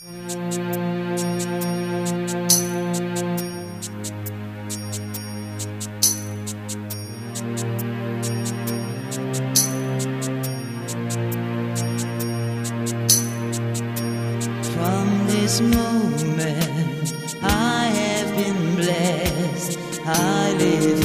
From this moment, I have been blessed. I live